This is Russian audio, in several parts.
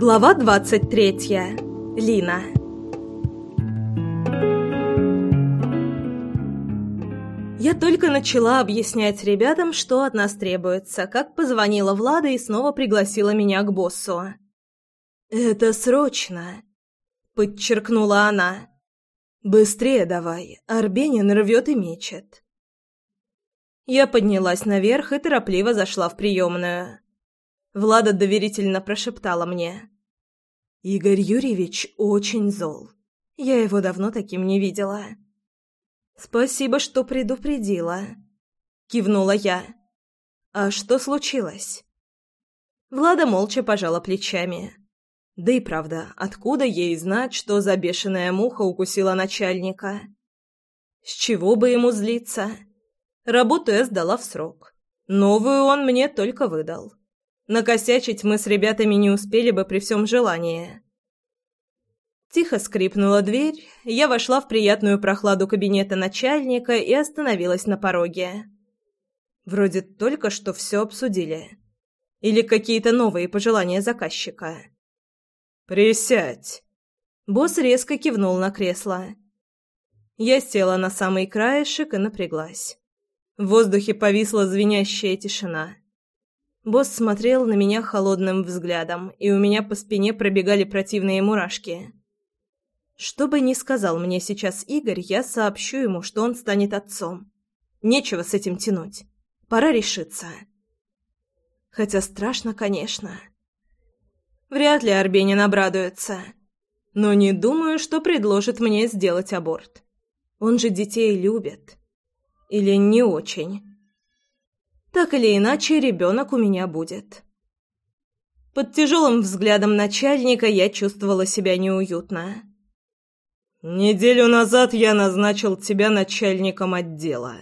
Глава 23. Лина. Я только начала объяснять ребятам, что от нас требуется, как позвонила Влада и снова пригласила меня к боссу. «Это срочно», — подчеркнула она. «Быстрее давай, Арбенин рвет и мечет». Я поднялась наверх и торопливо зашла в приемную. Влада доверительно прошептала мне. «Игорь Юрьевич очень зол. Я его давно таким не видела». «Спасибо, что предупредила», — кивнула я. «А что случилось?» Влада молча пожала плечами. Да и правда, откуда ей знать, что за бешеная муха укусила начальника? С чего бы ему злиться? Работу я сдала в срок. Новую он мне только выдал. Накосячить мы с ребятами не успели бы при всем желании. Тихо скрипнула дверь, я вошла в приятную прохладу кабинета начальника и остановилась на пороге. Вроде только что все обсудили. Или какие-то новые пожелания заказчика. «Присядь!» Босс резко кивнул на кресло. Я села на самый краешек и напряглась. В воздухе повисла звенящая тишина. Босс смотрел на меня холодным взглядом, и у меня по спине пробегали противные мурашки. Что бы ни сказал мне сейчас Игорь, я сообщу ему, что он станет отцом. Нечего с этим тянуть. Пора решиться. Хотя страшно, конечно. Вряд ли Арбенин обрадуется. Но не думаю, что предложит мне сделать аборт. Он же детей любит. Или не очень. Так или иначе, ребенок у меня будет. Под тяжелым взглядом начальника я чувствовала себя неуютно. «Неделю назад я назначил тебя начальником отдела».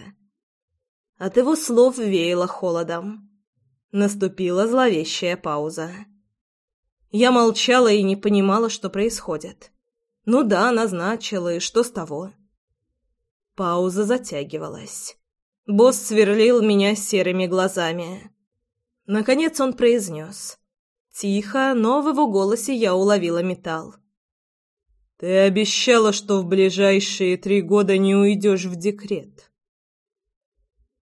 От его слов веяло холодом. Наступила зловещая пауза. Я молчала и не понимала, что происходит. Ну да, назначила, и что с того? Пауза затягивалась. Босс сверлил меня серыми глазами. Наконец он произнес. Тихо, но в его голосе я уловила металл. «Ты обещала, что в ближайшие три года не уйдешь в декрет».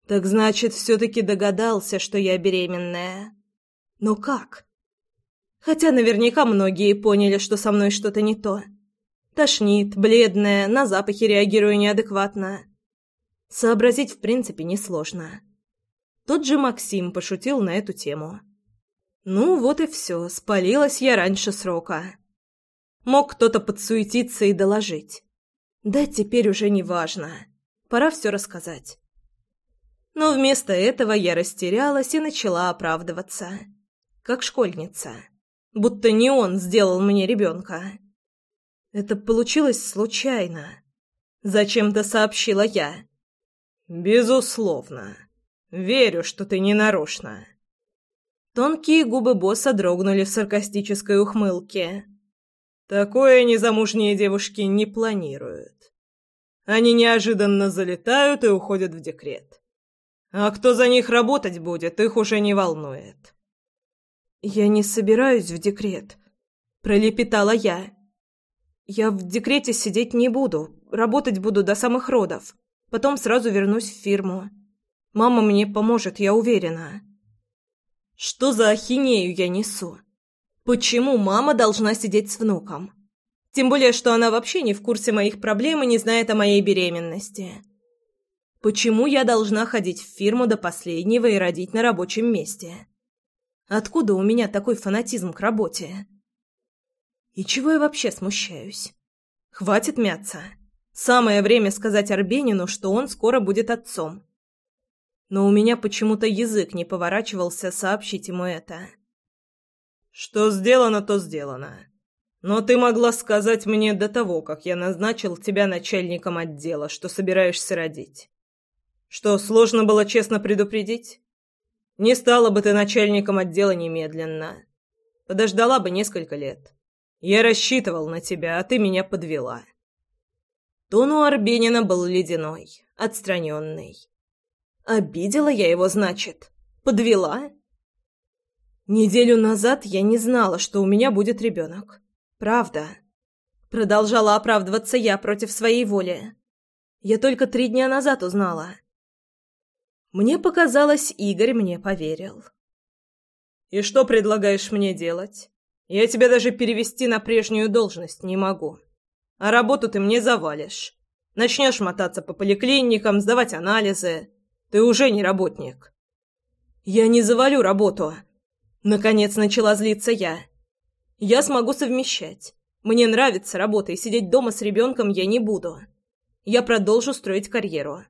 «Так значит, все-таки догадался, что я беременная. Но как?» Хотя наверняка многие поняли, что со мной что-то не то. Тошнит, бледная, на запахи реагирую неадекватно. Сообразить в принципе несложно. Тот же Максим пошутил на эту тему. Ну вот и все, спалилась я раньше срока. Мог кто-то подсуетиться и доложить. Да теперь уже не важно. Пора все рассказать. Но вместо этого я растерялась и начала оправдываться. Как школьница. Будто не он сделал мне ребенка. Это получилось случайно. Зачем-то сообщила я. «Безусловно. Верю, что ты не нарочно». Тонкие губы босса дрогнули в саркастической ухмылке. «Такое незамужние девушки не планируют. Они неожиданно залетают и уходят в декрет. А кто за них работать будет, их уже не волнует». «Я не собираюсь в декрет», — пролепетала я. «Я в декрете сидеть не буду, работать буду до самых родов». Потом сразу вернусь в фирму. Мама мне поможет, я уверена. Что за ахинею я несу? Почему мама должна сидеть с внуком? Тем более, что она вообще не в курсе моих проблем и не знает о моей беременности. Почему я должна ходить в фирму до последнего и родить на рабочем месте? Откуда у меня такой фанатизм к работе? И чего я вообще смущаюсь? Хватит мяться. Самое время сказать Арбенину, что он скоро будет отцом. Но у меня почему-то язык не поворачивался сообщить ему это. «Что сделано, то сделано. Но ты могла сказать мне до того, как я назначил тебя начальником отдела, что собираешься родить. Что, сложно было честно предупредить? Не стала бы ты начальником отдела немедленно. Подождала бы несколько лет. Я рассчитывал на тебя, а ты меня подвела». Тон у Арбенина был ледяной, отстраненный. Обидела я его, значит? Подвела? Неделю назад я не знала, что у меня будет ребенок. Правда. Продолжала оправдываться я против своей воли. Я только три дня назад узнала. Мне показалось, Игорь мне поверил. «И что предлагаешь мне делать? Я тебя даже перевести на прежнюю должность не могу. А работу ты мне завалишь. Начнешь мотаться по поликлиникам, сдавать анализы. Ты уже не работник». «Я не завалю работу», Наконец начала злиться я. Я смогу совмещать. Мне нравится работа, и сидеть дома с ребенком я не буду. Я продолжу строить карьеру.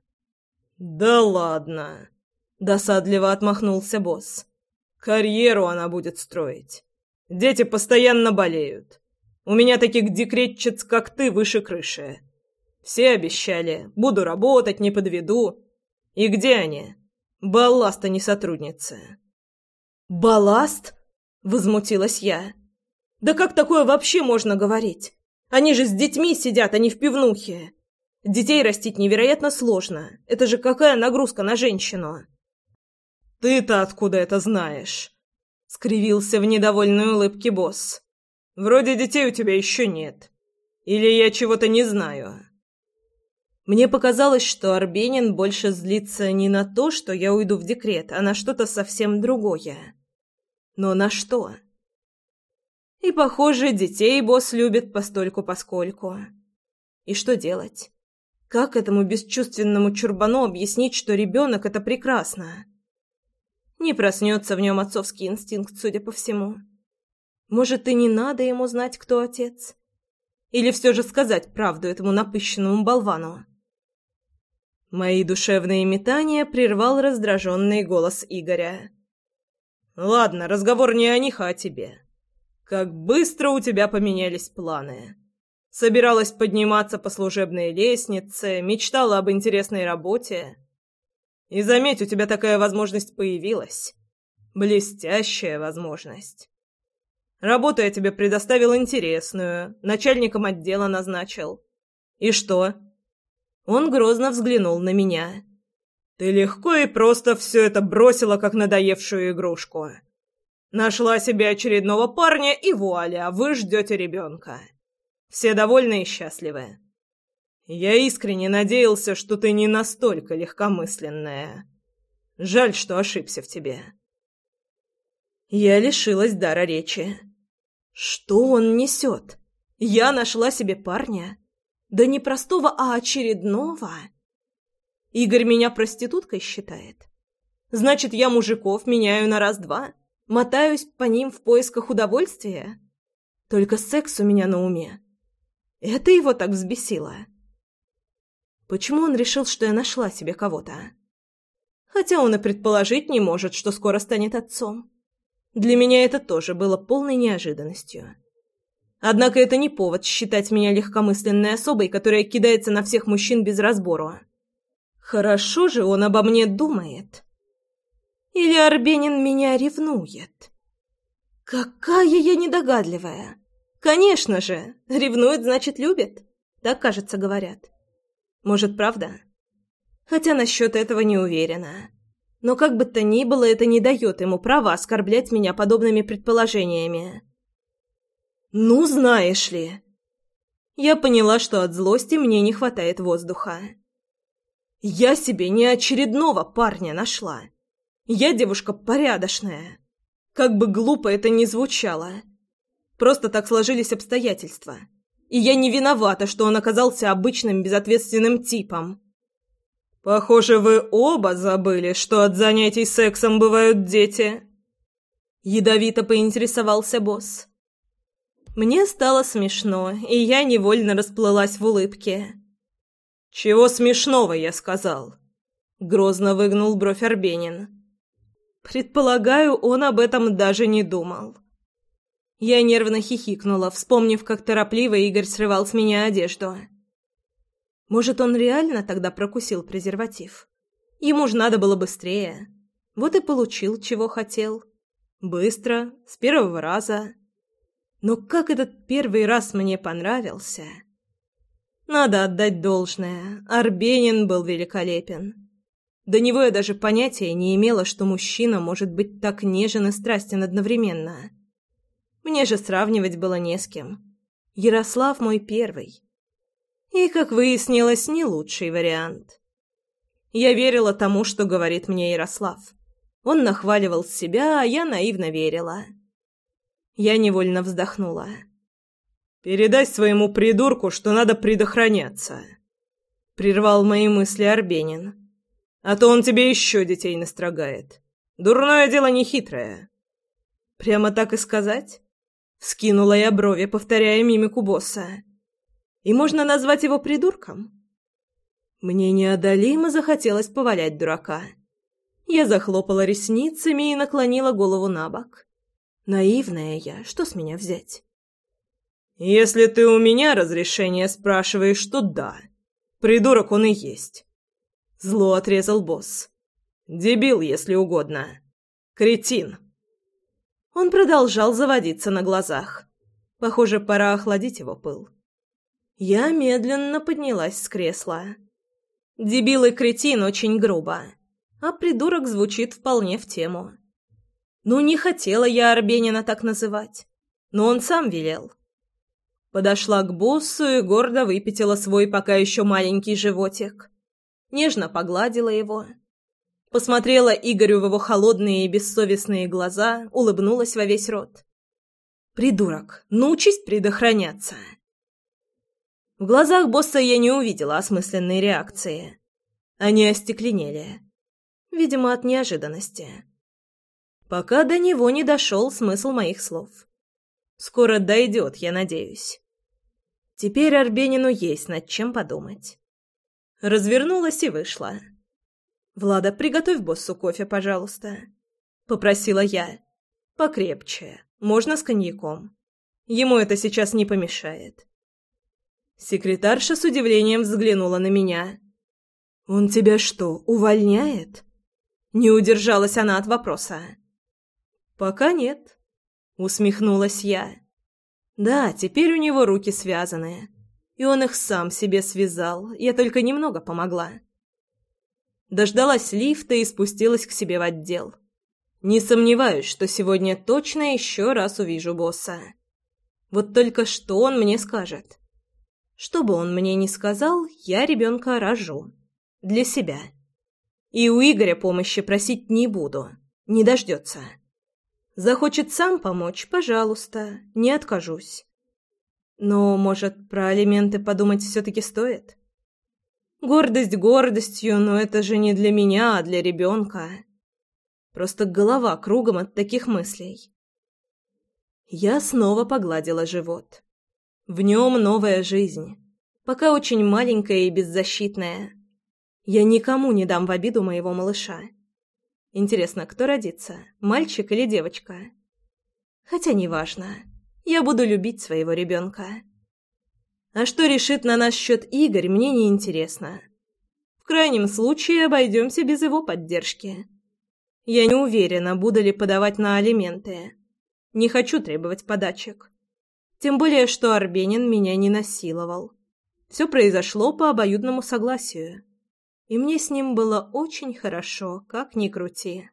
«Да ладно!» — досадливо отмахнулся босс. «Карьеру она будет строить. Дети постоянно болеют. У меня таких декретчиц, как ты, выше крыши. Все обещали. Буду работать, не подведу. И где они? Балласта не сотрудницы». «Балласт?» — возмутилась я. «Да как такое вообще можно говорить? Они же с детьми сидят, а не в пивнухе. Детей растить невероятно сложно. Это же какая нагрузка на женщину!» «Ты-то откуда это знаешь?» — скривился в недовольной улыбке босс. «Вроде детей у тебя еще нет. Или я чего-то не знаю?» Мне показалось, что Арбенин больше злится не на то, что я уйду в декрет, а на что-то совсем другое. Но на что? И, похоже, детей босс любит постольку-поскольку. И что делать? Как этому бесчувственному чурбану объяснить, что ребенок — это прекрасно? Не проснется в нем отцовский инстинкт, судя по всему. Может, и не надо ему знать, кто отец? Или все же сказать правду этому напыщенному болвану? Мои душевные метания прервал раздраженный голос Игоря. «Ладно, разговор не о них, а о тебе. Как быстро у тебя поменялись планы. Собиралась подниматься по служебной лестнице, мечтала об интересной работе. И заметь, у тебя такая возможность появилась. Блестящая возможность. Работу я тебе предоставил интересную, начальником отдела назначил. И что?» Он грозно взглянул на меня. «Ты легко и просто все это бросила, как надоевшую игрушку. Нашла себе очередного парня, и вуаля, вы ждете ребенка. Все довольны и счастливы. Я искренне надеялся, что ты не настолько легкомысленная. Жаль, что ошибся в тебе». Я лишилась дара речи. «Что он несет? Я нашла себе парня?» Да не простого, а очередного. Игорь меня проституткой считает. Значит, я мужиков меняю на раз-два, мотаюсь по ним в поисках удовольствия. Только секс у меня на уме. Это его так взбесило. Почему он решил, что я нашла себе кого-то? Хотя он и предположить не может, что скоро станет отцом. Для меня это тоже было полной неожиданностью. Однако это не повод считать меня легкомысленной особой, которая кидается на всех мужчин без разбору. Хорошо же он обо мне думает. Или Арбенин меня ревнует? Какая я недогадливая! Конечно же, ревнует, значит, любит. Так, кажется, говорят. Может, правда? Хотя насчет этого не уверена. Но как бы то ни было, это не дает ему права оскорблять меня подобными предположениями. «Ну, знаешь ли...» Я поняла, что от злости мне не хватает воздуха. Я себе не очередного парня нашла. Я девушка порядочная. Как бы глупо это ни звучало. Просто так сложились обстоятельства. И я не виновата, что он оказался обычным безответственным типом. «Похоже, вы оба забыли, что от занятий сексом бывают дети». Ядовито поинтересовался босс. Мне стало смешно, и я невольно расплылась в улыбке. «Чего смешного?» — я сказал. Грозно выгнул бровь Арбенин. Предполагаю, он об этом даже не думал. Я нервно хихикнула, вспомнив, как торопливо Игорь срывал с меня одежду. Может, он реально тогда прокусил презерватив? Ему же надо было быстрее. Вот и получил, чего хотел. Быстро, с первого раза. Но как этот первый раз мне понравился... Надо отдать должное, Арбенин был великолепен. До него я даже понятия не имела, что мужчина может быть так нежен и страстен одновременно. Мне же сравнивать было не с кем. Ярослав мой первый. И, как выяснилось, не лучший вариант. Я верила тому, что говорит мне Ярослав. Он нахваливал себя, а я наивно верила. Я невольно вздохнула. «Передай своему придурку, что надо предохраняться», — прервал мои мысли Арбенин. А то он тебе еще детей настрогает. Дурное дело не хитрое. Прямо так и сказать? Скинула я брови, повторяя мимику босса. И можно назвать его придурком? Мне неодолимо захотелось повалять дурака. Я захлопала ресницами и наклонила голову на бок. Наивная я, что с меня взять? Если ты у меня разрешение спрашиваешь, то да. Придурок он и есть. Зло отрезал босс. Дебил, если угодно. Кретин. Он продолжал заводиться на глазах. Похоже, пора охладить его пыл. Я медленно поднялась с кресла. Дебил и кретин очень грубо, а придурок звучит вполне в тему. Ну, не хотела я Арбенина так называть, но он сам велел. Подошла к боссу и гордо выпятила свой пока еще маленький животик нежно погладила его. Посмотрела Игорю в его холодные и бессовестные глаза, улыбнулась во весь рот. «Придурок, научись предохраняться!» В глазах босса я не увидела осмысленной реакции. Они остекленели. Видимо, от неожиданности. Пока до него не дошел смысл моих слов. Скоро дойдет, я надеюсь. Теперь Арбенину есть над чем подумать. Развернулась и вышла. «Влада, приготовь боссу кофе, пожалуйста», — попросила я. «Покрепче. Можно с коньяком. Ему это сейчас не помешает». Секретарша с удивлением взглянула на меня. «Он тебя что, увольняет?» Не удержалась она от вопроса. «Пока нет», — усмехнулась я. «Да, теперь у него руки связаны. И он их сам себе связал, я только немного помогла. Дождалась лифта и спустилась к себе в отдел. Не сомневаюсь, что сегодня точно еще раз увижу босса. Вот только что он мне скажет. Что бы он мне ни сказал, я ребенка рожу. Для себя. И у Игоря помощи просить не буду. Не дождется. Захочет сам помочь, пожалуйста, не откажусь. Но, может, про алименты подумать все-таки стоит? Гордость гордостью, но это же не для меня, а для ребенка. Просто голова кругом от таких мыслей. Я снова погладила живот. В нем новая жизнь, пока очень маленькая и беззащитная. Я никому не дам в обиду моего малыша. Интересно, кто родится, мальчик или девочка? Хотя неважно. Я буду любить своего ребенка. А что решит на наш счет Игорь, мне не интересно. В крайнем случае обойдемся без его поддержки. Я не уверена, буду ли подавать на алименты. Не хочу требовать подачек. Тем более, что Арбенин меня не насиловал. Все произошло по обоюдному согласию. И мне с ним было очень хорошо, как ни крути.